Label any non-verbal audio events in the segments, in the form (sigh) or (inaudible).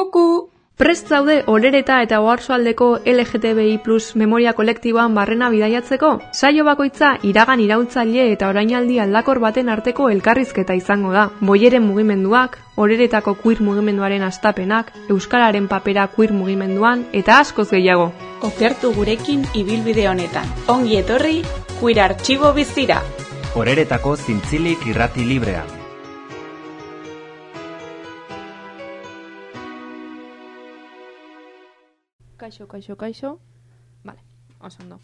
Kuku! Prest zaude orereta eta oarsoaldeko LGTBI plus memoria kolektiboan barrena bidaiatzeko? Saio bakoitza iragan irautzaile eta orainaldi aldakor baten arteko elkarrizketa izango da. Boieren mugimenduak, oreretako queer mugimenduaren astapenak, euskararen papera queer mugimenduan eta askoz gehiago. Okertu gurekin ibilbide honetan. Ongi etorri, queer artxibo bizira. Oreretako zintzilik irrati librean. Kaixo, kaixo, kaixo. Vale, oso ondo.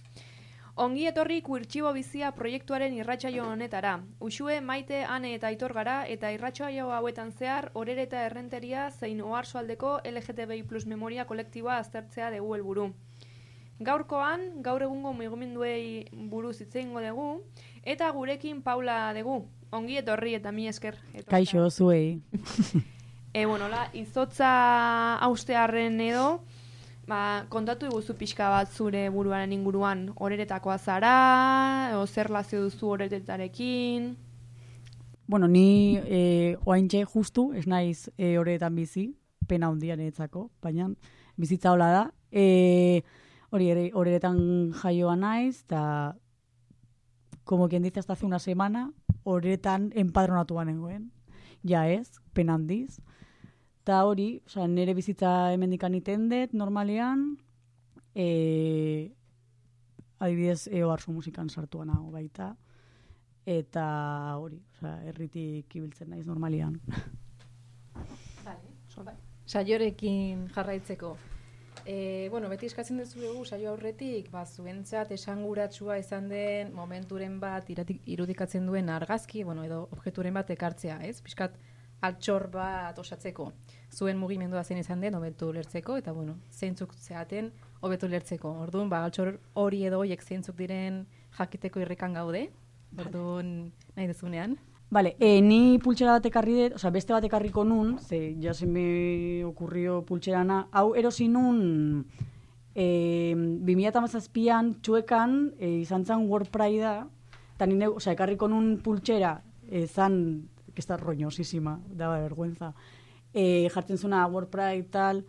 Ongi etorri kuirtxibo bizia proiektuaren irratsaio honetara. Usue, maite, ane eta aitor gara eta irratsaio hauetan zehar orere eta errenteria zein oarsoaldeko LGTBI plus memoria kolektiboa aztertzea dugu helburu. Gaurkoan, gaur egungo mugimenduei buruz hitze egingo dugu eta gurekin Paula dugu. Ongi etorri eta mi esker. etortzea. Kaixo, zuei. (laughs) E, bueno, la, izotza austearren edo, ba, kontatu iguzu pixka bat zure buruaren inguruan, oreretakoa zara, o zer lazio duzu oreretarekin, Bueno, ni e, oaintxe justu, ez naiz e, horretan bizi, pena hundia niretzako, baina bizitza hola da. E, hori ere, horretan jaioa naiz, eta como quien dice hasta hace una semana, horretan empadronatua nengoen. Ja ez, pena handiz. Eta hori, osea, nire bizitza hemendikan iten dut, normalean, e, adibidez, eo arzu musikan sartua nago baita, eta hori, osea, herritik ibiltzen naiz normalian. saiorekin jarraitzeko. E, bueno, beti eskatzen dugu saio aurretik, ba, zuentzat esanguratsua izan den momenturen bat iratik, irudikatzen duen argazki, bueno, edo objekturen bat ekartzea, ez? Piskat altxor bat osatzeko. Zuen mugimendua zein izan den, hobetu lertzeko, eta bueno, zeintzuk zeaten, hobetu lertzeko. Orduan, ba, altxor hori edo hoiek zeintzuk diren jakiteko irrikan gaude. Orduan, nahi dezunean. Vale, e, ni pultsera bat ekarri dut, osea, beste bat ekarriko nun, ze ja se me ocurrió pultserana, hau erosi nun e, 2017an txuekan e, izan zen World Pride-a, eta nire, osea, ekarriko nun pultsera, e, zan, que está roñosísima, daba vergüenza, e, jartzen zuna World Pride tal,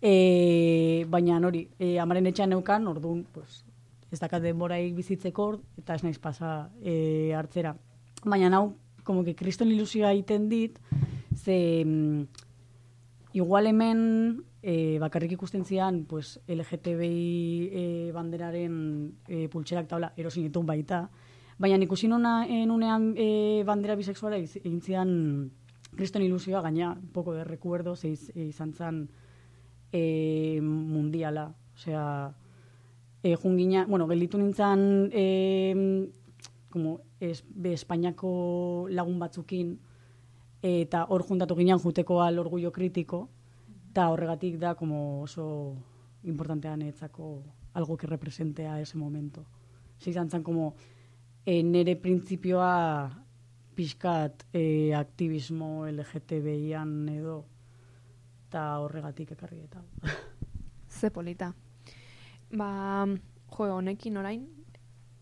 e, baina hori, e, amaren etxean neukan, orduan, pues, ez dakat denboraik bizitzeko, eta ez naiz pasa e, hartzera. Baina hau, como que kriston ilusioa egiten dit, ze mm, igual hemen e, bakarrik ikusten zian pues, LGTBI e, banderaren e, pultserak taula erosin baita, baina ikusi nuna enunean e, bandera bisexuala egin zian kriston ilusioa, gaina, poco de recuerdo, ze iz- e, izan zan e, mundiala, osea, e, jungina, bueno, gelditu nintzen e, como es, be, Espainiako lagun batzukin eta hor juntatu ginen juteko al orgullo kritiko eta horregatik da como oso importantea netzako algo que represente a ese momento. Se izan zen como e, nere printzipioa pixkat e, aktivismo LGTBIan edo eta horregatik ekarri eta. (laughs) ze polita. Ba, jo, honekin orain,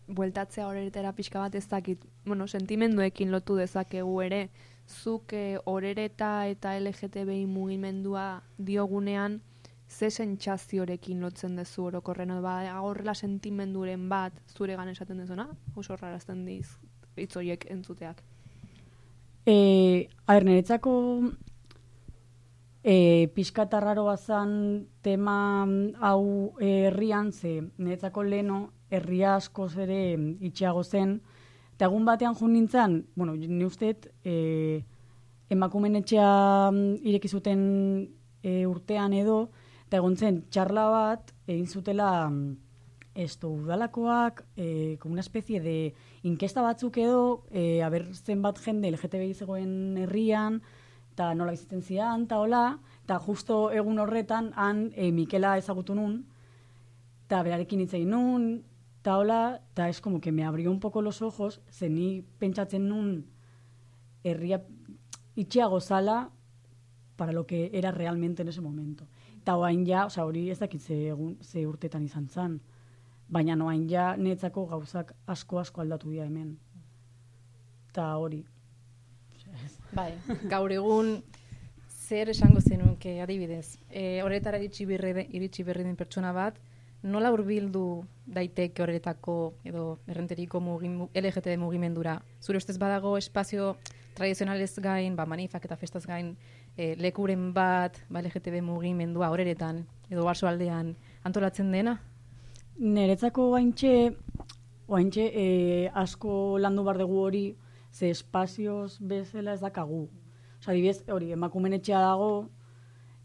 bueltatzea horeretera pixka bat ez dakit, bueno, sentimenduekin lotu dezakegu ere, zuk eh, horereta eta LGTBI mugimendua diogunean, ze sentsaziorekin lotzen dezu orokorren, ba, horrela sentimenduren bat zuregan esaten dezuna, oso rarazten diz hitz horiek entzuteak. E, a ber, niretzako e, pixka eta raroa zan tema mm, hau eh, herrian, ze niretzako leno herria askoz ere mm, itxiago zen, eta egun batean jun nintzen, bueno, ni usteet, e, emakumen etxea mm, ireki zuten e, urtean edo, eta egon zen txarla bat egin zutela esto udalakoak, e, como una especie de inkesta batzuk edo, e, aber zenbat jende LGTBI zegoen herrian, eta nola bizitzen zian, eta hola, eta justo egun horretan, han e, Mikela ezagutu nun, eta berarekin hitz egin nun, eta hola, eta es como que me abrió un poco los ojos, ze ni pentsatzen nun herria itxiago zala para lo que era realmente en ese momento. Eta oain ja, oza, hori ez dakit ze, egun, ze urtetan izan zan, baina noain ja netzako gauzak asko asko aldatu dira hemen. Eta hori. Bai, gaur egun zer esango zenuke adibidez, e, horretara iritsi berri, iritsi berri den pertsona bat, nola hurbildu daiteke horretako edo errenteriko mugim, LGTB mugimendura? Zure ustez badago espazio tradizionalez gain, ba, manifak eta festaz gain, e, lekuren bat, ba, LGTB mugimendua horeretan, edo barso aldean, antolatzen dena? Neretzako baintxe, oaintxe e, asko landu bar dugu hori, ze espazioz bezala ez dakagu. Osa, adibidez, hori, emakumen etxea dago,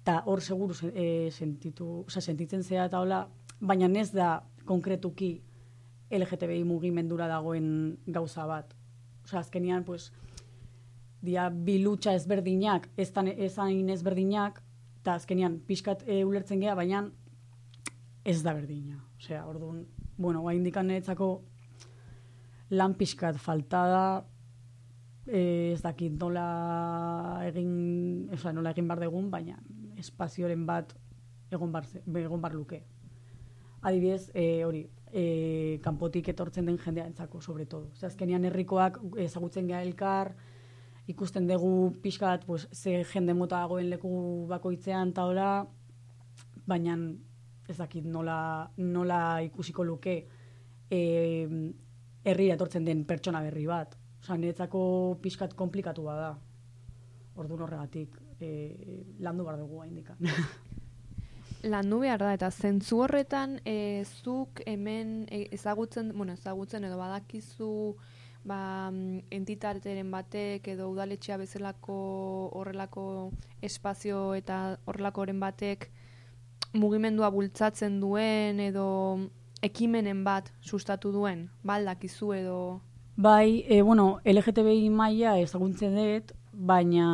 eta hor seguru se- e, sentitu, osa, sentitzen zea eta hola, baina ez da konkretuki LGTBI mugimendura dagoen gauza bat. Osa, azkenian, pues, dia bilutxa ezberdinak, ez tan- ez hain ezberdinak, eta azkenian pixkat e, ulertzen gea, baina ez da berdina. Osea, orduan, bueno, guain dikanetzako lan pixkat faltada, eh, ez dakit nola egin, osea, nola egin bar degun, baina espazioren bat egon bar, egon bar luke. Adibidez, eh, hori, eh, kanpotik etortzen den jendea entzako, sobre todo. Osea, azkenian herrikoak ezagutzen gea elkar, ikusten dugu pixkat, pues, ze jende mota dagoen leku bakoitzean eta hola, baina ez dakit nola, nola ikusiko luke e, herri etortzen den pertsona berri bat. Osa, niretzako pixkat komplikatua da. Orduan horregatik, e, landu behar dugu haindikan. (laughs) Landu behar da, eta zentzu horretan, e, zuk hemen e, ezagutzen, bueno, ezagutzen edo badakizu ba, mm, entitateren batek edo udaletxea bezalako horrelako espazio eta horrelakoren batek mugimendua bultzatzen duen edo ekimenen bat sustatu duen, baldakizu edo... Bai, e, bueno, LGTBI maila ezaguntzen dut, baina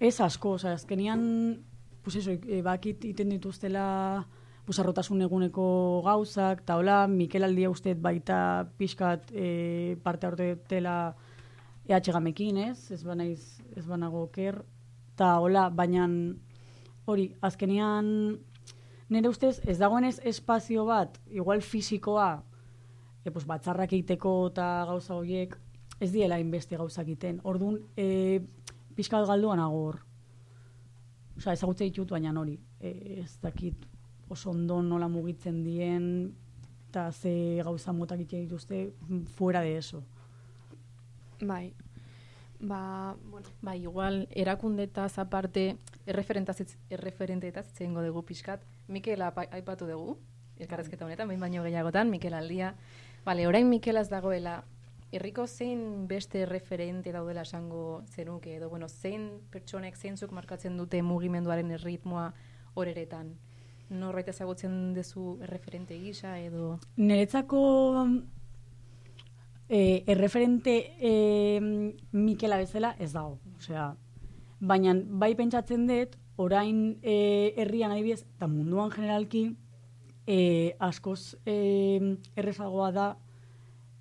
ez asko, oza, azkenian, pues eso, e, bakit iten dituztela pues, arrotasun eguneko gauzak, eta hola, Mikel Aldia uste baita pixkat e, parte hartu dela EH gamekin, ez? Ez banaiz, ez banago ker, eta hola, baina hori, azkenian nire ustez ez dagoenez espazio bat, igual fisikoa, e, pues, batzarrak egiteko eta gauza horiek ez diela inbeste gauza egiten. Orduan, e, pixkat galduan agor. Osa, ezagutze ditut, baina hori. E, ez dakit oso ondo nola mugitzen dien, eta ze gauza motak egiten dituzte, fuera de eso. Bai, ba, bueno, Bai, igual, erakundetaz aparte, erreferentaz- erreferenteetaz itzengo dugu pixkat. Mikel apa- aipatu dugu, elkarrezketa honetan, behin baino gehiagotan, Mikel aldia. Bale, orain Mikelaz dagoela, herriko zein beste referente daudela esango zenuke, edo, bueno, zein pertsonek zeintzuk markatzen dute mugimenduaren erritmoa horeretan. Norbait ezagutzen duzu erreferente gisa, edo... Niretzako e, erreferente e, Mikela bezala ez dago. Osea, baina bai pentsatzen dut, orain e, herrian adibidez, eta munduan generalki, e, askoz e, errezagoa da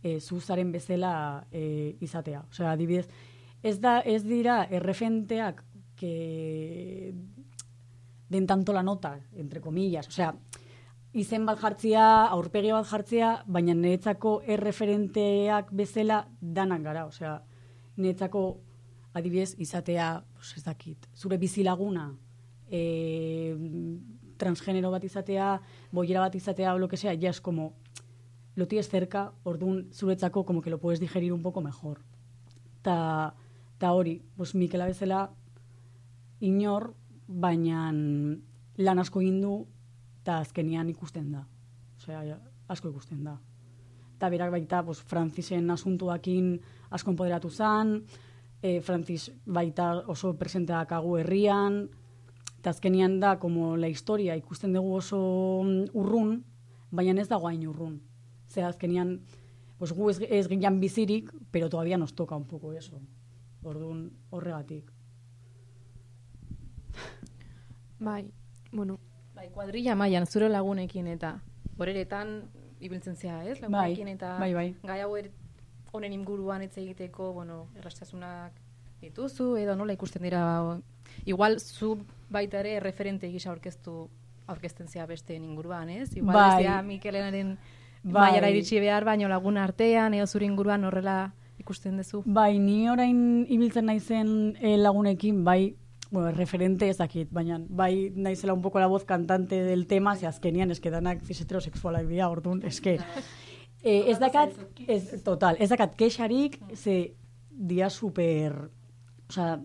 e, zuzaren bezala e, izatea. Osea, adibidez, ez da ez dira erreferenteak que den tanto la nota, entre comillas. Osea, izen bat jartzea, aurpegi bat jartzea, baina niretzako erreferenteak bezala danak gara. Osea, niretzako adibidez izatea, ez dakit, zure bizilaguna, e, transgenero bat izatea, boiera bat izatea, o lo que sea, ya es como, lo tienes cerca, orduan zuretzako como que lo puedes digerir un poco mejor. Ta, ta hori, pues Mikela bezala inor, baina lan asko egin du, eta azkenian ikusten da. Osea, asko ikusten da. Eta berak baita, pues, Francisen asuntuakin asko empoderatu zan, e, Francis baita oso presenteak agu herrian, eta azkenian da, como la historia ikusten dugu oso mm, urrun, baina ez dago hain urrun. Ze azkenian, pues, gu ez, ez ginean bizirik, pero todavía nos toca un poco eso. Orduan horregatik. bai, bueno, Bai, kuadrilla mailan zure lagunekin eta horeretan ibiltzen zea, ez? Lagunekin eta bai, bai. gai hau er- honen inguruan hitz egiteko, bueno, errastasunak dituzu edo nola ikusten dira o- igual zu baita ere referente gisa aurkeztu aurkezten zea besteen inguruan, ez? Igual Bai. ez dea Mikelenaren Bai. mailara iritsi behar, baino lagun artean edo zure inguruan horrela ikusten duzu. Bai, ni orain ibiltzen naizen eh, lagunekin, bai, bueno, referente ez dakit, baina bai naizela un poco la voz cantante del tema, ze azkenian eske danak fiseterosexualak dira, orduan, eske (laughs) eh, ez dakat, ez, total, ez dakat kexarik, ze dia super, o sea,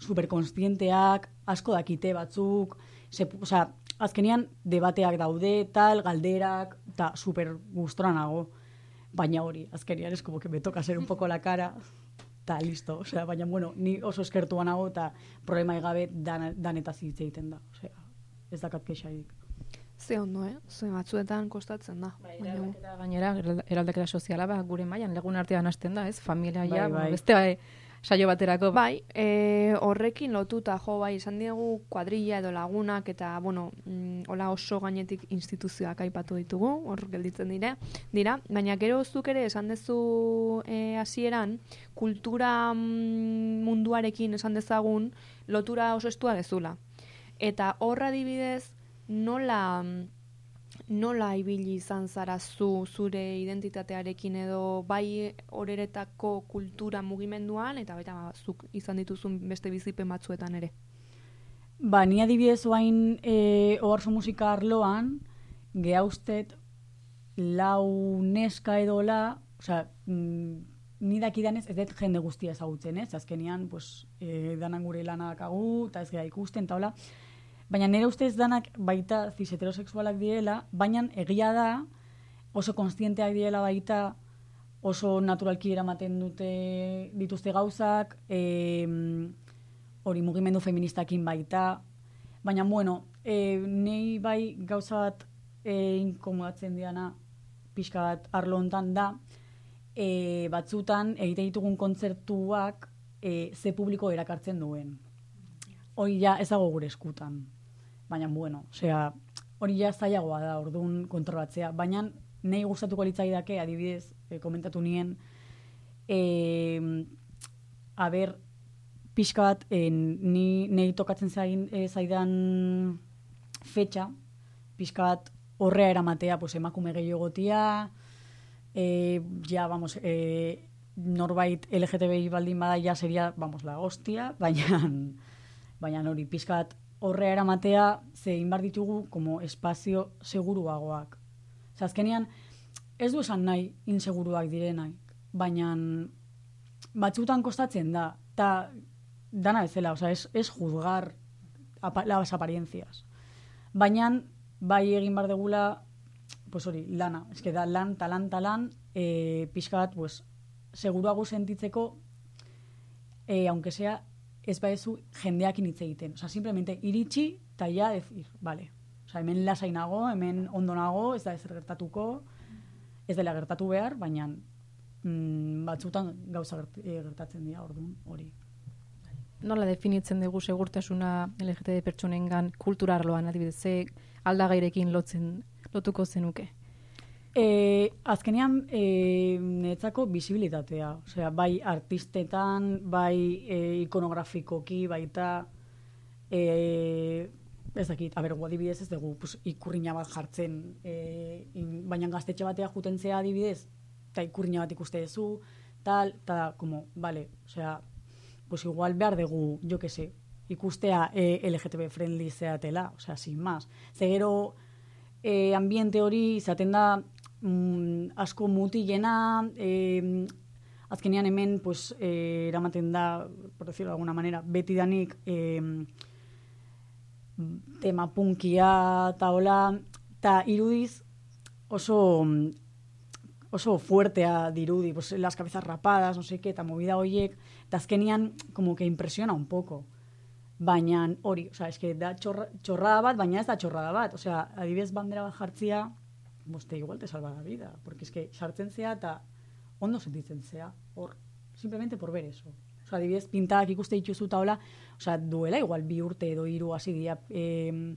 super konstienteak, asko dakite batzuk, se, o sea, azkenian debateak daude, tal, galderak, eta super gustora nago. Baina hori, azkenian ez como que me toca ser un poco la cara, eta listo. O sea, baina, bueno, ni oso eskertua nago, eta problema gabe dan, danetaz hitz egiten da. O sea, ez dakat kexarik. Ze ondo, eh? Ze batzuetan kostatzen da. Bai, eraldaketa gainera, eralda- eraldaketa soziala ba, gure mailan legun artean hasten da, ez? Familia Bai, ja, bai. beste bai, saio baterako. Bai, e, horrekin lotuta jo bai, esan diegu kuadrilla edo lagunak eta, bueno, mm, hola oso gainetik instituzioak aipatu ditugu, hor gelditzen dire, dira, baina gero zuk ere esan dezu e, hasieran kultura mm, munduarekin esan dezagun lotura oso estua dezula. Eta horra adibidez, nola nola ibili izan zara zu zure identitatearekin edo bai horeretako kultura mugimenduan eta baita ba, zuk izan dituzun beste bizipen batzuetan ere. Ba, ni adibidez oain e, oharso musika arloan, gehaustet lau neska edola, osea, mm, ni dakidanez ez dut jende guztia ezagutzen, ez? Azkenian, pues, e, danan gure lanak agu, eta ez gara ikusten, eta hola. Baina nire ustez danak baita cis heterosexualak direla, baina egia da, oso konstienteak direla baita, oso naturalki eramaten dute dituzte gauzak, e, hori mugimendu feministakin baita, baina bueno, e, nei bai gauza bat e, inkomodatzen diana pixka bat arlo hontan da, e, batzutan egite ditugun kontzertuak e, ze publiko erakartzen duen. Hori ja ez dago gure eskutan. Baina, bueno, osea, hori ja zailagoa da, orduan kontrolatzea. Baina, nahi gustatuko litzaidake, adibidez, e, komentatu nien, e, a ber, pixka bat, e, ni, nahi tokatzen zain, e, zaidan fetxa, pixka bat horrea eramatea, pues, emakume gehiagotia, e, ja, vamos, e, norbait LGTBI baldin bada ja seria, vamos, la hostia, baina, baina hori, pixka bat horrea eramatea, ze inbar ditugu como espazio seguruagoak. Ze azkenean, ez du esan nahi inseguruak direnak, baina batzutan kostatzen da, eta dana bezala, osea, es, es juzgar las apariencias. Baina, bai egin bar degula, pues hori, lana, eske da lan, talan, talan, e, pixka bat, pues, seguruago sentitzeko, e, aunque sea, ez baezu jendeakin hitz egiten. Osea, simplemente iritsi, eta ja, decir, vale, Osea, hemen lasainago, hemen ondo nago, ez da ezer gertatuko, ez dela gertatu behar, baina mm, batzutan gauza gert, e, gertatzen dira, orduan, hori. Nola definitzen dugu segurtasuna LGTB pertsonengan kultura arloan, adibidez, aldagairekin lotzen, lotuko zenuke? E, azkenean, e, netzako visibilitatea. Osea, bai artistetan, bai e, ikonografikoki, baita, e, ez dakit, aber, adibidez ez dugu pues, ikurriña bat jartzen, e, in, baina gaztetxe batea juten zea adibidez, eta ikurriña bat ikuste duzu, tal, eta, como, vale, osea, pues igual behar dugu, jo que sé, ikustea e, LGTB friendly zeatela, osea, sin más. Zegero, e, ambiente hori izaten da mm, asko mutilena, e, azkenean hemen pues, e, eramaten da, por decirlo de alguna manera, beti danik e, tema punkia eta hola, eta irudiz oso oso fuertea dirudi, pues, las cabezas rapadas, no sé qué, eta movida hoiek, eta azkenian como que impresiona un poco. Baina hori, osea, eske da txorra, txorrada bat, baina ez da txorrada bat. Osea, adibidez bandera bat jartzia, boste igual te salva la vida. Porque eske sartzen zea eta ondo sentitzen zea. Hor, simplemente por ver eso. Osea, adibidez pintadak ikuste dituzu eta hola, osea, duela igual bi urte edo hiru hasi dira eh,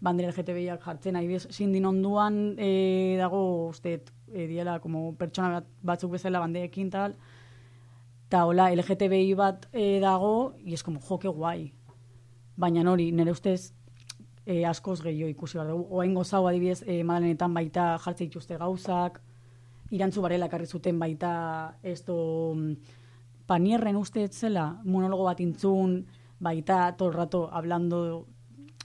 bandera LGTBiak jartzen, adibidez, sindin onduan eh, dago, uste, eh, diela, como pertsona bat, batzuk bezala banderekin tal, eta hola, LGTBI bat eh, dago, y es como, jo, que guai. Baina hori, nire ustez, e, askoz gehiago ikusi behar dugu. Oain gozau adibidez, e, madalenetan baita jartze dituzte gauzak, irantzu barela ekarri zuten baita esto mm, panierren uste ez zela, monologo bat intzun, baita todo el rato hablando,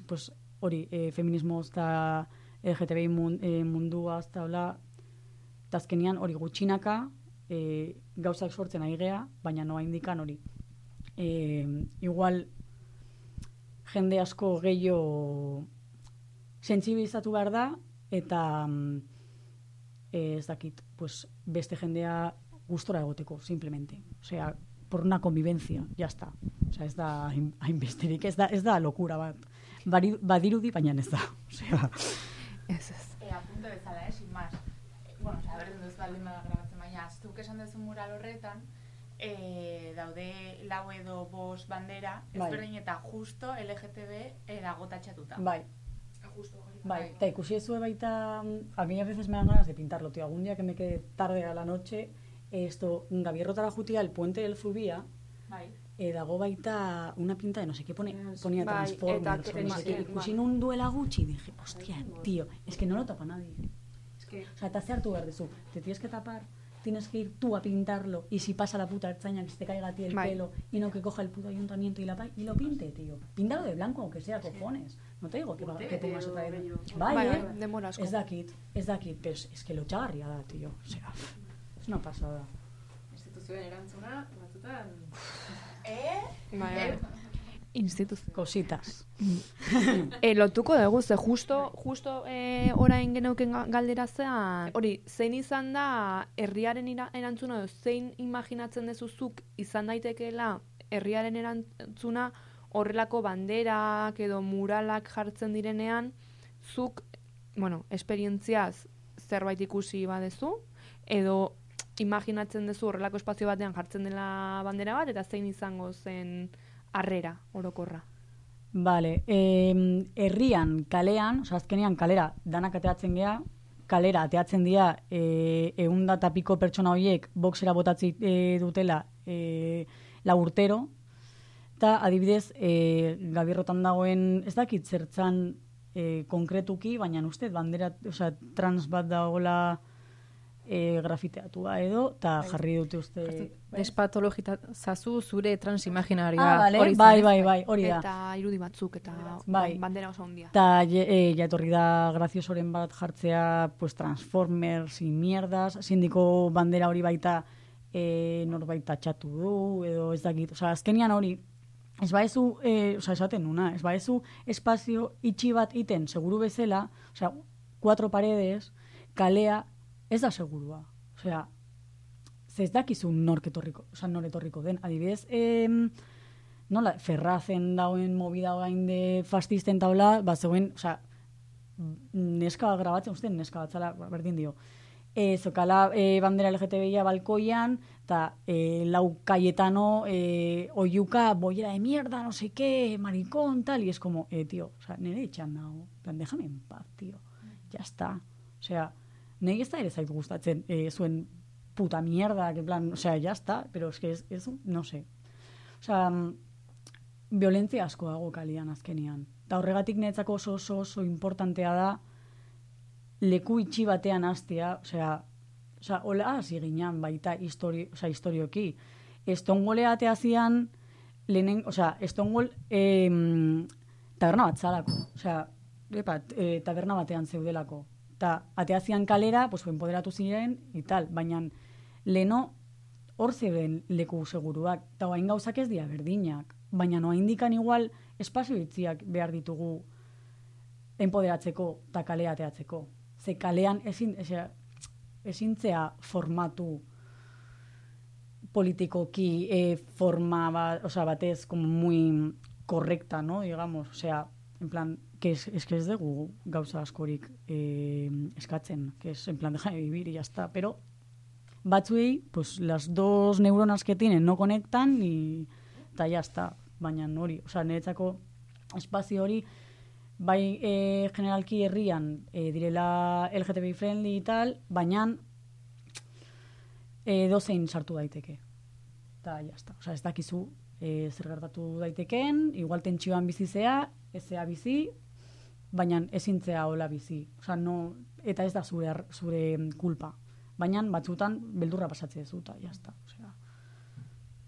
pues, hori, e, feminismo eta LGTBI mun, mundua, eta hola, eta azkenian hori gutxinaka, e, gauzak sortzen ari gea, baina noa indikan hori. E, igual, jende asko gehiago sentsibilizatu behar da, eta eh, ez dakit, pues, beste jendea gustora egoteko, simplemente. Osea, por una convivencia, ya está. Osea, ez da hain- hainbesterik, ez da, ez da lokura bat. Bari, badirudi, baina ez da. Osea, Ez, ez. E, apunte bezala, eh, sin más. E, bueno, osea, berdin duz baldin bada grabatzen, baina zuk esan duzu mural horretan, e, daude lau edo bos bandera, Bai. ezberdin eta justo LGTB erago tatxatuta. bai, Justo hori. bai. Eta ikusi ezue baita, a mí a veces me dan ganas de pintarlo, tío. Algún día que me quede tarde a la noche, esto, gabierrotara jutia, el puente del Zubia, Bai. E, dago baita una pinta de no sé qué pone, ponía Bai, Transformers, eta o no sé qué. bai. Ikusi nun duela gutxi, y dije, hostia, tío, es que no lo tapa nadie. Es que O sea, te hace hartu behar dezu. Te tienes que tapar, tienes que ir tú a pintarlo, y si pasa la puta ertzaña que se te caiga a ti el pelo, y no que coja el puto ayuntamiento y, la, pa- y lo pinte, tío. Píntalo de blanco, aunque sea, cojones. No te digo que, va- que pongas otra vez. Bai, eh? denbora asko. Ez dakit, ez dakit, pero es, es que lo txagarria da, tío. O sea, es una pasada. instituzioen erantzuna, batzutan... (laughs) Eh? Bai. Instituzio. Cositas. E, lotuko dugu, ze justo, justo e, orain geneuken ga- galdera zean, hori, zein izan da herriaren erantzuna, edo zein imaginatzen dezuzuk izan daitekeela herriaren erantzuna horrelako banderak edo muralak jartzen direnean, zuk, bueno, esperientziaz zerbait ikusi badezu, edo imaginatzen duzu horrelako espazio batean jartzen dela bandera bat, eta zein izango zen harrera orokorra. Vale, eh, herrian, kalean, oza, azkenean kalera danak ateatzen gea, kalera ateatzen dira eh, egun da tapiko pertsona horiek boxera botatzi eh, dutela eh, la urtero, eta adibidez, eh, gabierrotan dagoen, ez dakit zertzan eh, konkretuki, baina uste, bandera, oza, trans bat dagoela eh, grafiteatua edo, eta jarri dute uste... bai? Despatologizazu zure transimaginarioa. Ah, vale, hori bai, bai, bai, hori da. Eta irudi batzuk, eta Bai. bandera oso handia. Eta e, ja etorri da graziosoren bat jartzea pues, Transformers y mierdas, sindiko bandera hori baita e, norbait txatu du, edo ez dakit. Osa, azkenian hori, ez baezu, e, osa, esaten nuna, ez baezu espazio itxi bat iten, seguru bezala, osea, cuatro paredes, kalea, ez da segurua. Osea, ez dakizu nork etorriko, osea, nor etorriko den. Adibidez, em, nola, ferrazen dauen movida gain de fascisten taula, ba, zegoen, osea, neska bat grabatzen, uste, neska bat zala, ba, berdin dio. E, zokala e, bandera LGTBia balkoian, eta e, lau Cayetano, e, oiuka, bollera de mierda, no sé qué, maricón, tal, y es como, eh, tío, o sea, nire etxan nago, plan, déjame en paz, tío, ya está. O sea, nire ez da ere zait gustatzen e, zuen puta mierda, que plan, o sea, ya está, pero es que es, no sé. O sea, mm, violentzia asko dago kalian azkenian. Eta horregatik niretzako oso oso oso importantea da leku itxi batean hastea, osea, osea, hola hasi ginean baita histori, osea, historioki. Stonewall atea zian lehenen, osea, Stonewall em, taberna bat zalako, osea, epa, e, taberna batean zeudelako. Eta atea zian kalera, pues, empoderatu ziren, tal, baina leno hor zeuden leku seguruak, eta hain gauzak ez dira berdinak, baina noa indikan igual espazio itziak behar ditugu enpoderatzeko eta kalea ateatzeko. Ze kalean ezin, ezintzea formatu politikoki eh, forma ba, o sea, batez como muy correcta, ¿no? Digamos, o sea, en plan, que es, es que ez dugu gauza askorik eh, eskatzen, que es en plan, de vivir y ya está, pero batzuei, pues las dos neuronas que tienen no conectan y eta ya está, baina hori, o sea, niretzako espazio hori bai e, generalki herrian e, direla LGTBI friendly y tal, baina e, dozein sartu daiteke. Eta ya está, o sea, ez dakizu e, zer gertatu daitekeen, igual tentsioan bizizea, ezea bizi, baina ezintzea hola bizi. O sea, no, eta ez da zure, zure kulpa. Baina batzutan beldurra pasatzea duzu, eta ya está. O sea,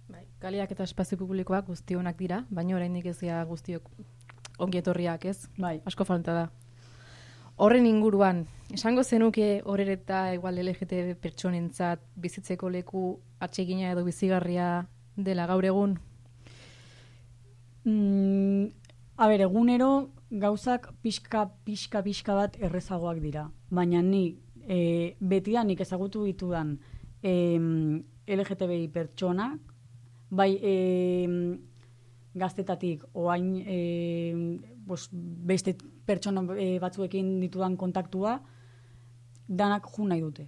Bai. Kaleak eta espazio publikoak guztionak dira, baina oraindik ez dira guztiok ongi etorriak, ez? Bai. Asko falta da. Horren inguruan, esango zenuke horreta igual LGTB pertsonentzat bizitzeko leku atsegina edo bizigarria dela gaur egun? Mm, a ber, egunero gauzak pixka, pixka, pixka bat errezagoak dira. Baina ni, e, betidan nik ezagutu ditudan e, LGTBI pertsonak, bai e, gaztetatik, oain e, bos, beste pertsona e, batzuekin ditudan kontaktua, danak ju nahi dute.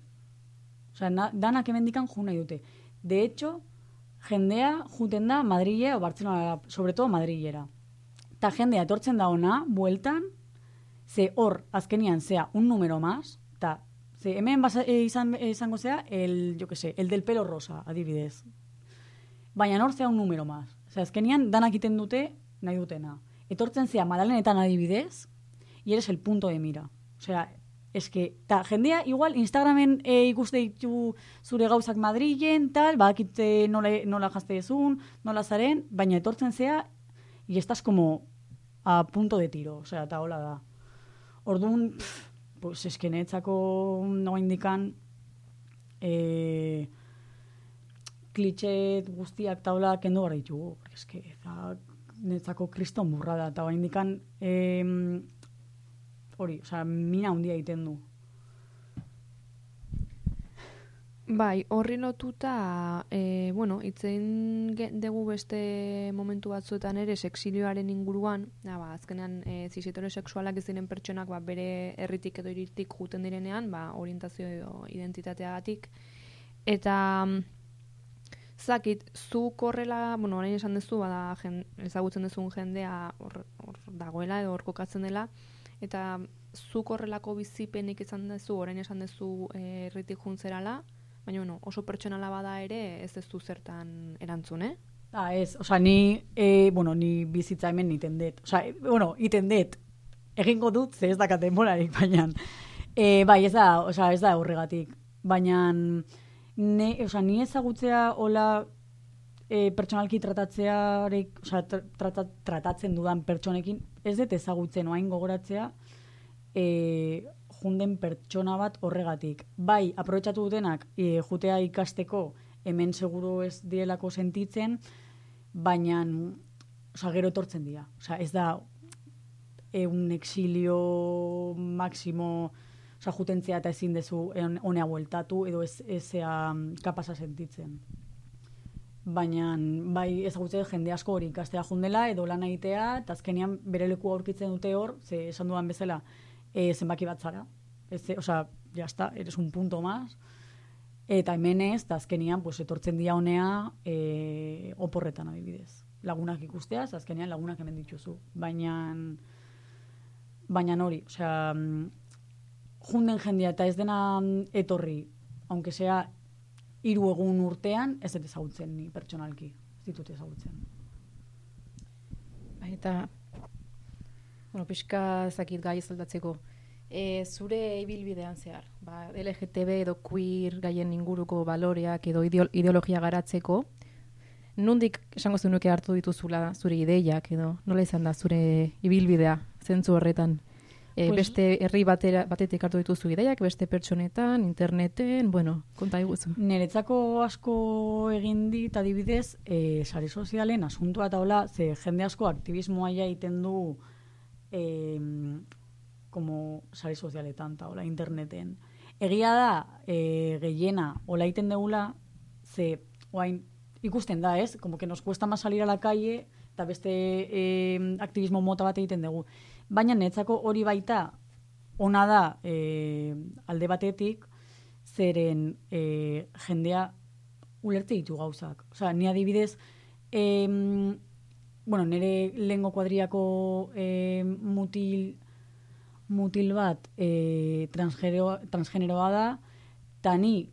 Osea, na, danak emendikan ju nahi dute. De hecho, jendea juten da Madrile o Bartzelona, sobre todo Madrilera. Ta jendea etortzen da ona, bueltan, ze hor, azkenian, zea, un número más, ta, ze hemen basa, e, izan, e, izango zea, el, jo que sé, el del pelo rosa, adibidez. Baina hor zea un número más. Osea, azkenian, danak iten dute, nahi dutena. Etortzen zea, madalenetan adibidez, y eres el punto de mira. Osea, es que, ta, jendea, igual, Instagramen e, ikuste ditu zure gauzak Madrilen, tal, badakite nola, nola jazte ezun, nola zaren, baina etortzen zea, y estás como a punto de tiro, osea, eta hola da. Orduan, pues es que netzako no indikan eh, klitxet guztiak taula kendu gara ditugu. porque Es que da, netzako kriston burra da, eta indikan eh, hori, osea, mina handia egiten du. Bai, horri lotuta, e, bueno, itzein ge- dugu beste momentu batzuetan ere sexilioaren inguruan, da, ba, azkenean e, zizitore sexualak ez diren pertsonak ba, bere herritik edo iritik juten direnean, ba, orientazio edo identitateagatik. Eta, mm, zakit, zu korrela, bueno, orain esan duzu, bada, jen, ezagutzen duzun jendea hor, hor dagoela edo hor kokatzen dela, eta zu korrelako bizipenik izan duzu, orain esan duzu e, herritik juntzerala, baina bueno, oso pertsonala bada ere ez ez du zertan erantzun, eh? Ah, ez, osea, ni, e, bueno, ni bizitza hemen iten dut. Osea, e, bueno, iten dut. Egingo dut, ze ez dakat denborarik, baina. E, bai, ez da, osea, ez da horregatik. Baina, ne, osea, ni ezagutzea hola e, pertsonalki tratatzearek, tra, trata, tratatzen dudan pertsonekin, ez dut ezagutzen oain gogoratzea, e, junden pertsona bat horregatik. Bai, aprobetsatu dutenak e, jutea ikasteko hemen seguro ez dielako sentitzen, baina osea, gero etortzen dira. Osea, ez da e, un exilio máximo osea, jutentzea eta ezin dezu honea bueltatu edo ez ezea kapasa sentitzen. Baina bai ezagutzen jende asko hori ikastea jundela edo lan egitea eta azkenean bere leku aurkitzen dute hor, ze esan dudan bezala, e, zenbaki bat zara. Ez, osea, ya está, eres un punto más. Eta hemen ez, eta azkenian, pues, etortzen dia honea e, oporretan adibidez. Lagunak ikustea, ze azkenean lagunak hemen dituzu. Baina, baina hori, osea, junden jendia eta ez dena etorri, aunque sea hiru egun urtean, ez dut ezagutzen ni pertsonalki. Ez ditut ezagutzen. Bai, eta, bueno, pixka ezakit gai zaldatzeko. E, zure ibilbidean zehar, ba, LGTB edo queer gaien inguruko baloreak edo ideo- ideologia garatzeko, nundik esango zenuke hartu dituzula zure ideiak edo nola izan da zure ibilbidea zentzu horretan? E, Pues- beste herri batera, batetik hartu dituzu ideiak, beste pertsonetan, interneten, bueno, konta iguzu. Niretzako asko egin dit adibidez, e, sare sozialen asuntua eta hola, ze jende asko aktivismoa ja egiten du e, como sare sozialetan eta hola, interneten. Egia da, e, gehiena, hola egiten degula, ze, oain, ikusten da, ez? Como que nos cuesta más salir a la calle, eta beste e, aktivismo mota bat egiten dugu. Baina netzako hori baita, ona da e, alde batetik, zeren e, jendea ulerte ditu gauzak. Osea, ni adibidez, em, bueno, nire lehengo kuadriako e, mutil, mutil bat e, transgenero, transgeneroa da, eta ni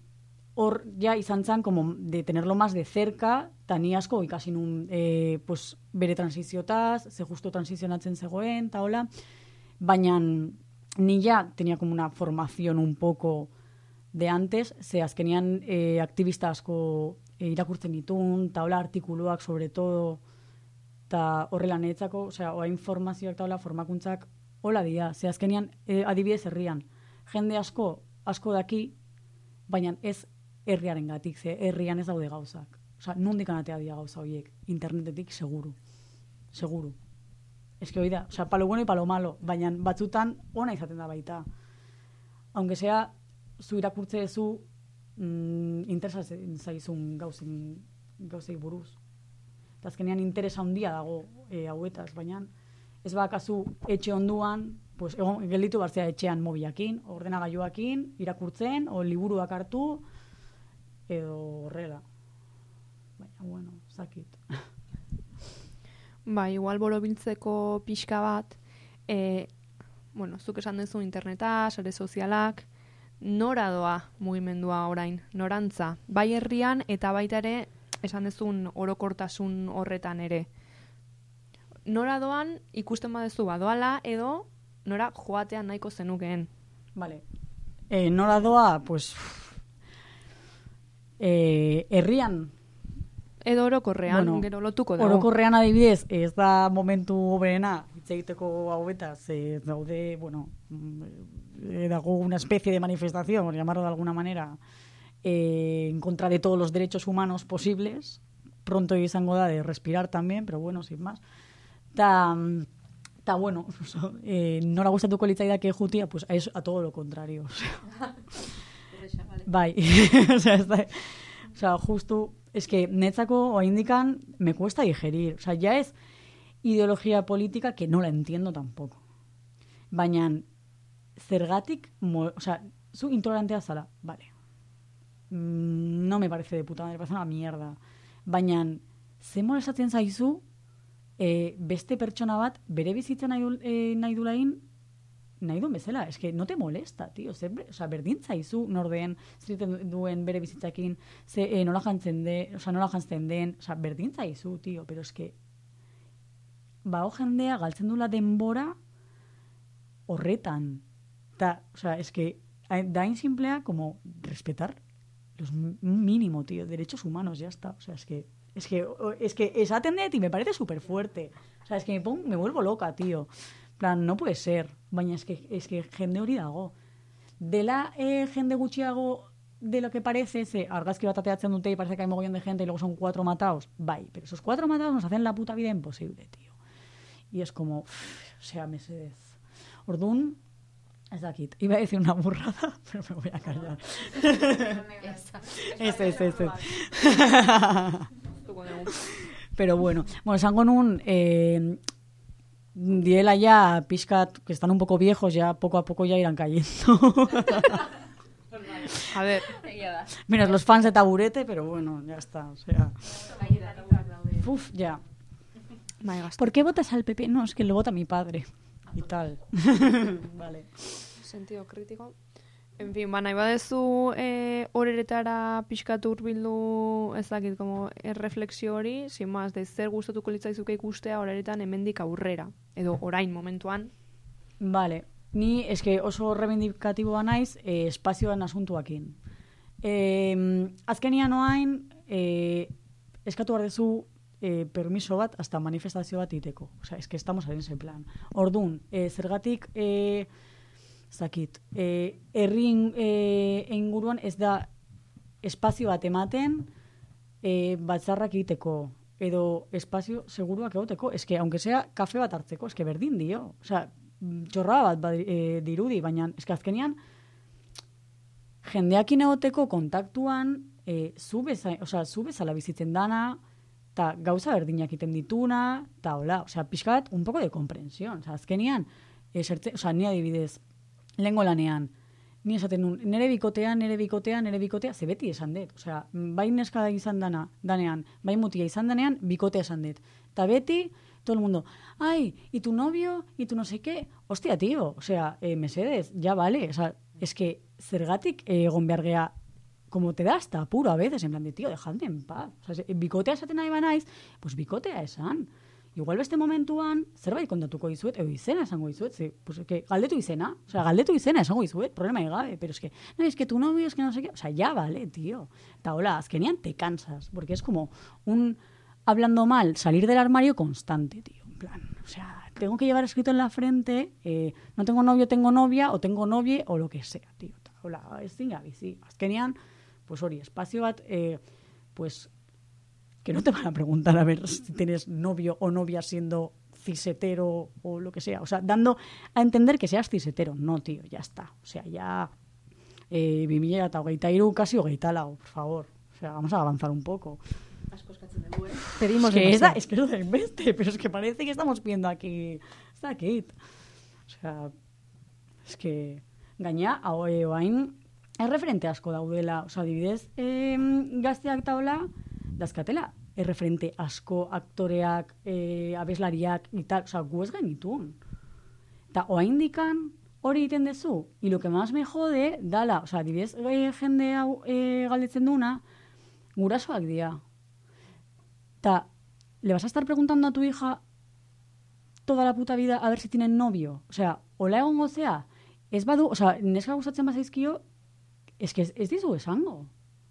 hor ja izan zen como de tenerlo más de cerca, eta ni asko ikasi nun e, pues, bere transiziotaz, ze justo transizionatzen zegoen, eta hola, baina ni ja tenía como una formación un poco de antes, ze azkenian e, aktivista asko e, irakurtzen ditun, eta hola artikuluak sobre todo, eta horrela niretzako, osea, oa informazioak eta hola formakuntzak hola dira, ze azkenian e, adibidez herrian, jende asko, asko daki, baina ez herriaren gatik, ze herrian ez daude gauzak. Osea, nondik anatea dira gauza horiek, internetetik seguru, seguru. Que hori da, osea, palo bueno y palo malo, baina batzutan ona izaten da baita. Aunque sea, zu irakurtze zu mm, interesatzen zaizun gauzen, gauzei buruz. Eta azkenean interesa handia dago e, hauetaz, baina ez bakazu etxe onduan, pues, egon, gelditu barzea etxean mobiakin, ordenagailuakin, irakurtzen, o liburuak hartu, edo horrela. Baina, bueno, zakit. (laughs) Ba, igual borobiltzeko pixka bat, e, bueno, zuk esan duzu interneta, sare sozialak, nora doa mugimendua orain, norantza, bai herrian eta baita ere esan duzun orokortasun horretan ere. Nora doan ikusten badezu badoala edo nora joatean nahiko zenukeen. Vale. E, nora doa, pues, e, herrian Edo orokorrean, Bueno, gero lotuko dago. Orokorrean adibidez, ez da momentu hoberena hitz egiteko hau betaz, eh, daude, bueno, mm, eh, dago una especie de manifestación, por llamarlo de alguna manera, eh, en contra de todos los derechos humanos posibles. Pronto izango da de respirar también, pero bueno, sin más. Ta, mm, ta bueno, (laughs) eh, nora gustatuko litzaidake jutia, pues a, eso, a todo lo contrario. (laughs) O sea, bai, (laughs) o sea, da, o sea, justu, es que netzako oaindikan me cuesta digerir. O sea, ya es ideología política que no la entiendo tampoco. Baina, zergatik, o sea, zu intolerantea zala, vale. Mm, no me parece de puta madre, parece una mierda. Baina, ze molestatzen zaizu, e, beste pertsona bat, bere bizitza nahi, du- eh, nahi dulain, nahi duen bezala, es que no te molesta, tío, ze, o sea, berdin zaizu nordeen, zeriten duen bere bizitzakin, ze, eh, nola jantzen den, o sea, nola jantzen den, o sea, berdin zaizu, tío, pero es que, ba, ho jendea galtzen dula denbora horretan. Ta, o sea, es que eh, da simplea como respetar los mínimo, tío, derechos humanos, ya está. O sea, es que es que es que esaten dut y me parece súper fuerte. O sea, es que me, pongo, me vuelvo loca, tío. Plan, no puede ser. Baina es que, es que jende hori dago. Dela eh, jende gutxiago de lo que parece, se argazki bat ateatzen dute y parece que hay mogollón de gente y luego son cuatro matados. Bai, pero esos cuatro matados nos hacen la puta vida imposible, tío. Y es como, uff, o sea, mesedez. Orduan, dakit. Iba a decir una burrada, (laughs) pero me voy a callar. Ez, ez, ez. Pero bueno, bueno, esango nun, eh, diela ya pixkat, que están un poco viejos, ya poco a poco ya irán cayendo. A ver, Menos los fans de Taburete, pero bueno, ya está, o sea... Uf, ya. ¿Por qué votas al PP? No, es que lo vota mi padre. Y tal. (laughs) vale. sentido kritiko. En fin, ba, nahi badezu e, horeretara pixkatu urbildu ezakit, como erreflexio hori, sin más, de zer gustatuko litzaizuke ikustea horeretan hemendik aurrera. Edo orain momentuan. Vale. Ni eske oso reivindikatiboa naiz eh, espazioan asuntuakin. Eh, azkenian oain eh, eskatu behar duzu eh, permiso bat hasta manifestazio bat iteko. Osea, eske estamos en ese plan. Ordun, eh, zergatik eh, zakit, eh, herri in- eh, inguruan ez da espazio bat ematen eh, batzarrak egiteko edo espazio seguruak egoteko, eske, aunque sea kafe bat hartzeko, eske berdin dio. Osea, txorra bat badi- eh, dirudi, baina eske azkenian jendeakin egoteko kontaktuan osea, zu bezala bizitzen dana, eta gauza berdinak iten dituna, eta hola, osea, pixka bat, un poco de comprensión. Osea, azkenian, eh, sertze, osea, ni adibidez, lehengo lanean, ni esaten nun, nere bikotea, nere bikotea, nere bikotea, ze beti esan dut. Osea, bai neska izan dana, danean, bai mutia izan danean, bikotea esan dut. Eta beti, todo el mundo, ay, y tu novio, y tu no sé qué, hostia, tío, o sea, eh, mesedes, ya vale, o sea, es que zergatik eh, egon behar gea, como te da hasta apuro a veces, en plan de, tío, dejadme en paz. O sea, se- bikotea esaten nahi banaiz, pues bikotea esan. igual beste momentuan, zerbait kontatuko dizuet, edo izena esango dizuet, ze, pues, que, galdetu izena, o sea, galdetu izena esango dizuet, problema egabe, pero es que, no, es que tu novio, es que no sé qué, o sea, ya vale, tío. Eta hola, azkenean te cansas, porque es como un hablando mal, salir del armario constante, tío, en plan, o sea, tengo que llevar escrito en la frente, eh, no tengo novio, tengo novia, o tengo novie, o lo que sea, tío. Eta, hola, ez dinga bizi. Azkenean, pues hori, espazio bat, eh, pues, que no te van a preguntar a ver si tienes novio o novia siendo cisetero o lo que sea. O sea, dando a entender que seas cisetero. No, tío, ya está. O sea, ya... Eh, 2000 eta hogeita iru, casi hogeita lau, por favor. O sea, vamos a avanzar un poco. Pedimos es que es, da, es que del beste, pero es que parece que estamos viendo aquí... Está aquí. O sea, es que gaina, hau eh, oain, erreferente asko daudela, oza, adibidez, eh, gazteak taula, dazkatela, erreferente asko aktoreak, eh, abeslariak, eta, oza, gu ez gainitun. Eta oain dikan, hori egiten dezu, y lo que más me jode, dala, oza, adibidez, eh, jende hau eh, galdetzen duna, gurasoak dira. Eta, ¿le vas a estar preguntando a tu hija toda la puta vida a ver si tienen novio? O sea, hola egongo zea, ez badu, o sea, neska gustatzen bazaizkio, es que ez, ez dizu esango.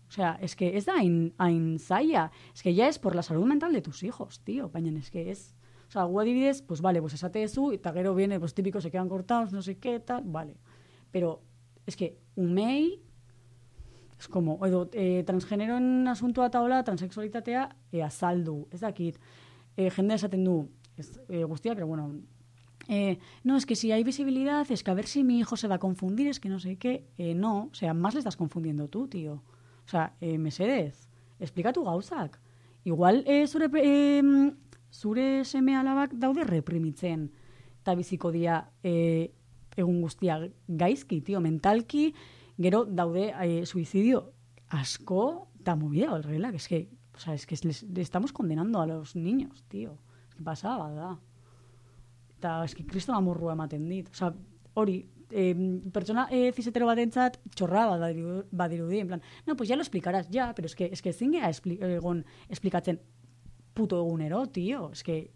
O sea, es que ez da hain, hain. Es que ya es por la salud mental de tus hijos, tío. Baina es que es... O sea, gu adibidez, pues vale, pues esate dezu, eta gero viene, pues típico, se quedan cortados, no sé qué, tal, vale. Pero, es que, umei, es como, edo, eh, transgeneroen asuntua eta hola, transexualitatea, eh, azaldu, ez dakit. Eh, jende esaten du, ez, eh, guztia, pero bueno, eh, no, es que si hay visibilidad, es que a ver si mi hijo se va a confundir, es que no sé qué. Eh, no, o sea, más le estás confundiendo tú, tío. O sea, eh, mesedez, explica tu gauzak. Igual eh, zure, eh, zure seme alabak daude reprimitzen. Eta biziko dia eh, egun gaizki, tío, mentalki, gero daude eh, suicidio asko eta movida horrela, es que, o sea, es que les, le estamos condenando a los niños, tío. Que pasaba, da eta eski kriston amorrua ematen dit. Osa, hori, eh, pertsona eh, zizetero batentzat txorra bat badiru- badirudi, en plan, no, pues ya lo explicarás, ya, pero es que, es que ezin espli, egon esplikatzen puto egunero, tío, es que,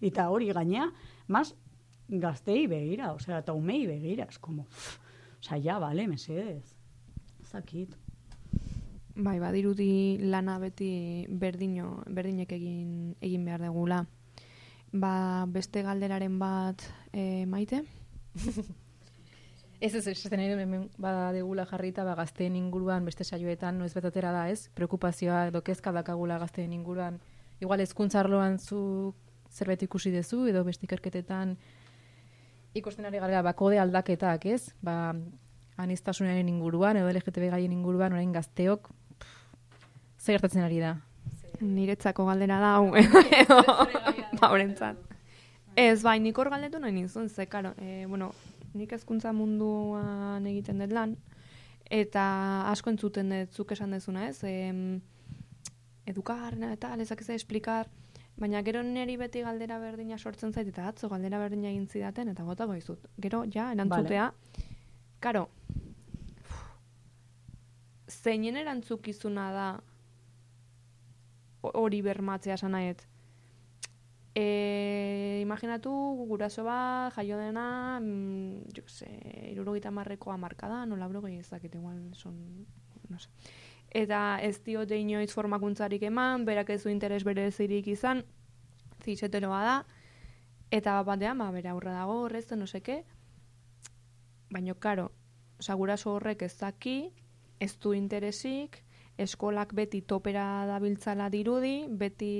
eta hori gainea, más gaztei begira, o sea, eta umei begira, es como, o sea, ya, vale, mesedez. Zakit. Bai, badirudi lana beti berdino, berdinek egin, egin behar degula. Ba, beste galderaren bat e, maite? Ez ez, esaten ere hemen badegula jarrita ba, gazteen inguruan beste saioetan noiz betatera da, ez? Preokupazioa edo kezka dakagula gazteen inguruan. Igual hezkuntza arloan zu zerbait ikusi dezu edo beste ikerketetan ikusten ari gara ba, kode aldaketak, ez? Ba, anistasunaren inguruan edo LGTB gaien inguruan orain gazteok pff, zer gertatzen ari da? Niretzako galdera da hau, (laughs) (laughs) edo, baurentzat. Ez, bai, nik hor galdetu nahi nizun, ze, karo, e, bueno, nik ezkuntza munduan egiten dut lan, eta asko entzuten dut zuk esan dezuna, ez? E, edukar, na, eta lezak ez esplikar, baina gero neri beti galdera berdina sortzen zait, eta atzo galdera berdina egin zidaten, eta gotako izut. Gero, ja, erantzutea, karo, zeinen erantzukizuna da hori bermatzea esan nahet. E, imaginatu guraso bat jaio dena, mm, jo que sé, irurogeita marreko amarkada, nola brogei ez dakit, igual son, no sé. Eta ez diote inoiz formakuntzarik eman, berak ez du interes berezirik izan, zizeteroa da, eta batean, ba, bere aurra dago, horrezte, no seke, baina, karo, guraso horrek ez daki, ez du interesik, eskolak beti topera dabiltzala dirudi, beti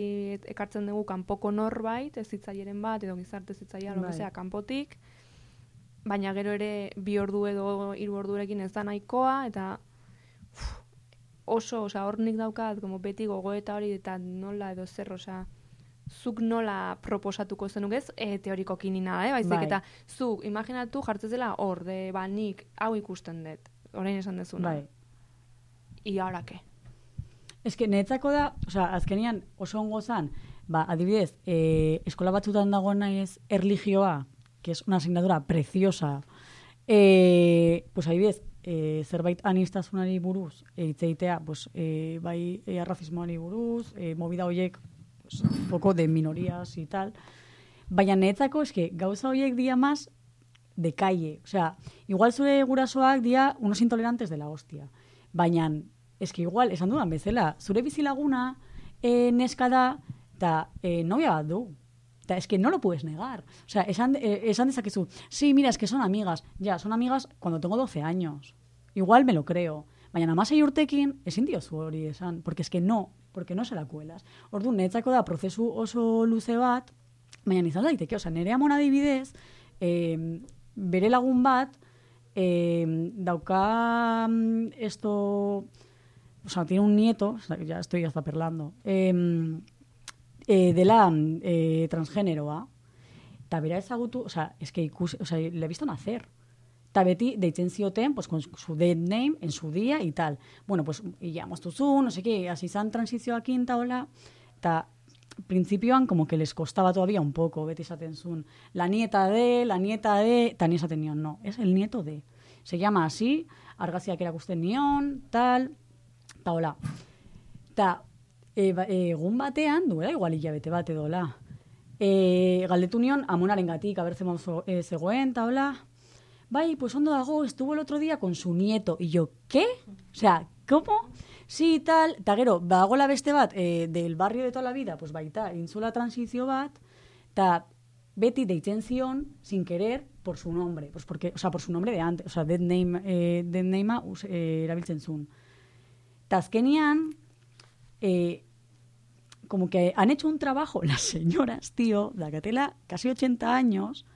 ekartzen dugu kanpoko norbait, ez zitzaileren bat, edo gizarte zitzaia, Bai. sea, kanpotik, baina gero ere bi ordu edo hiru ordurekin ez da nahikoa, eta uf, oso, osea, hor nik daukat, como beti gogoeta hori, eta nola edo zer, osea, zuk nola proposatuko zenuk ez, e, teorikoki ni nada, eh? baizik, Bai. eta zuk, imaginatu jartzen zela hor, de, ba, nik hau ikusten dut, orain esan dezuna. Bai. I ahora Ez que netzako da, osea, azkenian oso ongo zan, ba, adibidez, eh, eskola batzutan dago naiz erligioa, que es una asignatura preciosa, eh, pues adibidez, eh, zerbait anistasunari buruz, hitz egitea, pues, eh, bai, eh, arrazismoari buruz, eh, movida hoiek un poco de minorías y tal. Baina netzako, eske, gauza horiek dia más de calle. O sea, igual zure gurasoak dia unos intolerantes de la hostia. Baina, eske igual, esan dudan bezala, zure bizilaguna e, neska da, eta e, novia bat du. Eta es que no lo puedes negar. O sea, esan, eh, esan dezakezu, sí, mira, es que son amigas. Ya, son amigas cuando tengo 12 años. Igual me lo creo. Baina amasei urtekin, ezin diozu hori esan. Porque es que no, porque no se la cuelas. Ordu, netzako da prozesu oso luze bat, baina izan daiteke, oza, nire amona adibidez, eh, bere lagun bat, eh, dauka mm, esto, o sea, tiene un nieto, o sea, ya estoy hasta perlando, eh, eh, dela eh, transgéneroa, eta bera ezagutu, o sea, es que ikus, o sea, le he visto nacer. Eta beti deitzen pues, con su dead name, en su día y tal. Bueno, pues, ya moztuzu, no sé qué, hasi zan transizioakin eta hola, eta principioan como que les costaba todavía un poco, beti esaten zuen, la nieta de, la nieta de, eta ni no, es el nieto de. Se llama así, argaziak erakusten nion, tal, eta hola. Eta e, ba, e, egun batean, duela igual hilabete bat edo, hola. E, galdetu nion, amonaren gatik, abertzen mozo e, zegoen, eta hola. Bai, pues ondo dago, estuvo el otro día con su nieto. Y yo, ¿qué? O sea, ¿cómo? Sí, tal, eta gero, badagoela beste bat, eh, del barrio de toda la vida, pues baita, insula transizio bat, eta beti deitzen zion, sin querer, por su nombre. Pues porque, o sea, por su nombre de antes, o sea, dead name, eh, dead name eh, erabiltzen zuen. Eta azkenian, eh, como que han hecho un trabajo (laughs) las señoras, tío, dakatela casi 80 años,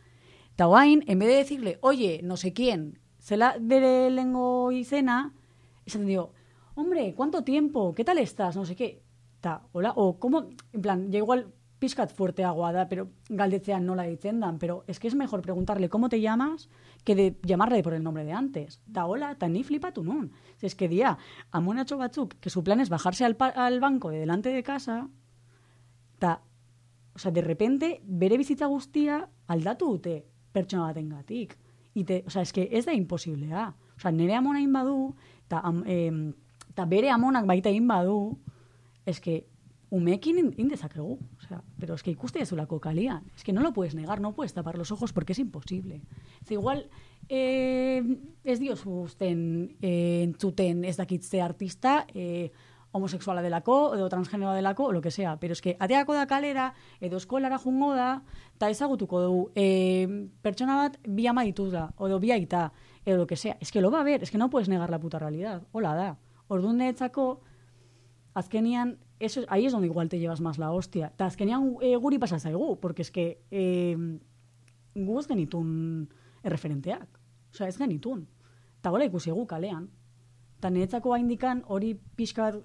eta guain, en vez de decirle, oye, no sé quién, zela bere lengo izena, esaten dio, hombre, ¿cuánto tiempo? ¿Qué tal estás? No sé qué. Ta, hola, o cómo, en plan, ya igual pizkat fuerte aguada, pero galdetzean nola ditzen dan, pero es que es mejor preguntarle cómo te llamas que de llamarle por el nombre de antes. Ta, hola, ta ni flipatu nun. Si es que dia, amonatxo batzuk, que su plan es bajarse al, al banco de delante de casa, ta, o sea, de repente, bere bizitza guztia aldatu dute pertsona batengatik. Ite, o sea, es que ez da imposiblea. O sea, nire amona egin badu, eta am, em, ta bere amonak baita egin badu, es que umekin in- indezakegu. O sea, pero es que ikuste dezulako kalian. Es que no lo puedes negar, no puedes tapar los ojos porque es imposible. Ez igual, eh, ez diozuzten eh, entzuten ez dakitze artista, eh, homosexuala delako, edo transgeneroa delako, o lo que sea. Pero es que ateako da kalera, edo eskolara jungo da, eta ezagutuko dugu, e, pertsona bat bi ama dituzda, edo bi aita, edo lo que sea. Es que lo va a ver, es que no puedes negar la puta realidad. Hola da. Orduan netzako, azkenian, eso, ahí es donde igual te llevas más la hostia. Eta azkenian e, guri pasa zaigu, porque es que e, gu ez genitun erreferenteak. Osea, ez genitun. Eta gola ikusi egu kalean. Eta niretzako indikan hori pixkat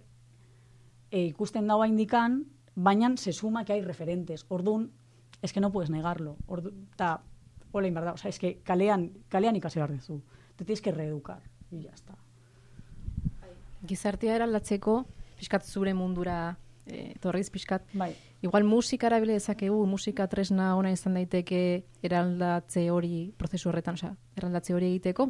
e, ikusten dago indikan, baina se suma que hay referentes. Orduan, es que no puedes negarlo. Ordu, ta, hola, en verdad, o sea, es que kalean, kalean ikasi behar duzu. Te tienes que reeducar. Y ya está. Gizartea eraldatzeko, pixkat zure mundura e, torriz pixkat, Bai. igual musika erabile dezakegu, musika tresna ona izan daiteke eraldatze hori, prozesu horretan, osea, eraldatze hori egiteko.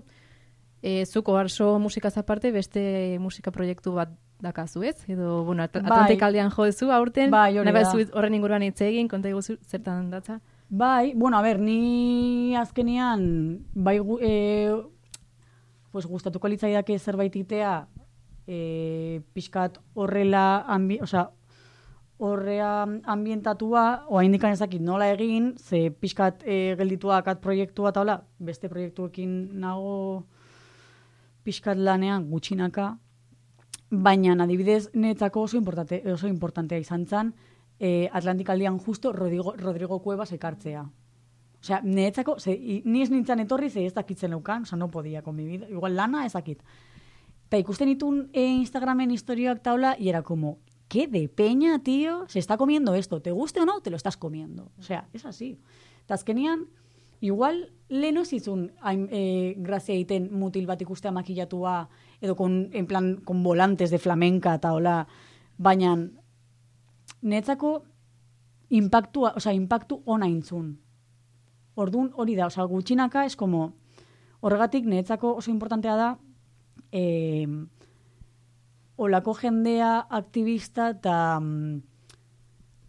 E, zuko arso musikaz aparte, beste musika proiektu bat dakazu ez? Edo, bueno, at Bai. Atlantik aldean jo duzu aurten, Bai, horren inguruan hitz egin, konta iguzu zertan datza. Bai, bueno, a ver, ni azkenean, bai, e, pues gustatuko litzaidake zerbait itea, e, pixkat horrela, ambi, osea, horrea ambientatua, oa indikan ezakit nola egin, ze pixkat e, geldituak at proiektua eta hola, beste proiektuekin nago pixkat lanean gutxinaka, baina adibidez netzako oso importante, oso importantea izan zen, eh, Atlantik aldean justo Rodrigo, Rodrigo Cuevas ekartzea. Osea, netzako, ze, ni ez nintzen etorri, ze ez dakitzen leukan, osea, no podia con mi vida, igual lana ez dakit. Eta ikusten itun e, Instagramen historioak taula, y era como, ¿qué de peña, tío? Se está comiendo esto, ¿te guste o no? Te lo estás comiendo. O sea, es así. Eta azkenian, igual leno zizun e, grazia egiten mutil bat ikustea makillatua, edo con, en plan, con volantes de flamenca eta hola, baina netzako impactua, o sea, impactu ona intzun. Ordun hori da, osea, gutxinaka es como horregatik netzako oso importantea da eh, olako jendea aktivista eta mm,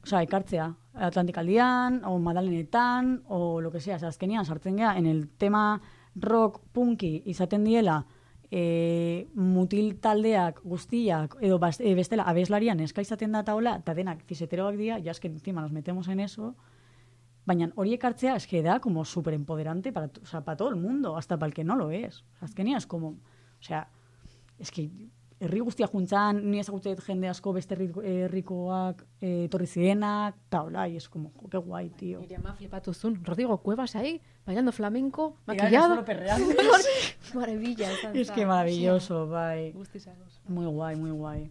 Osea, ekartzea, Atlantikaldian, o Madalenetan, o lo que sea, azkenian sartzen gea, en el tema rock punki izaten diela, e, mutil taldeak guztiak, edo bas, e, bestela, abeslarian eska izaten da taola, eta denak fiseteroak dira, ya es que encima nos metemos en eso, baina hori ekartzea es que da como súper empoderante para, o sea, para todo el mundo, hasta para el que no lo es. Azkenia es como, o sea, es que herri guztia juntzan, ni ezagutzen jende asko beste herri- herrikoak eh, etorri zirenak, eta hola, y es como, jo, qué guay, tío. Nire ama flipatu zuen. Rodrigo Cuevas ahí, bailando flamenco, maquillado. (laughs) Maravilla. (laughs) es que maravilloso, bai. Guztiz ados. Muy guay, muy guay.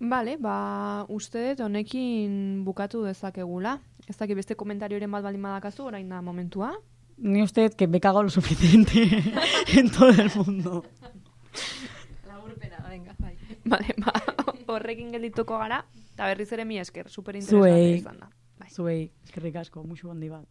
Bale, ba, uste dut honekin bukatu dezakegula. Ez dakit beste komentarioren bat baldin badakazu, orain da momentua. Ni usted que me cago lo suficiente (laughs) en todo el mundo. Laburpena, venga, bai. Bale, ba, horrekin geldituko gara, eta berriz ere mi esker, superinteresantea Zuei. izan da. Bai. Zuei, eskerrik asko, musu handi bat.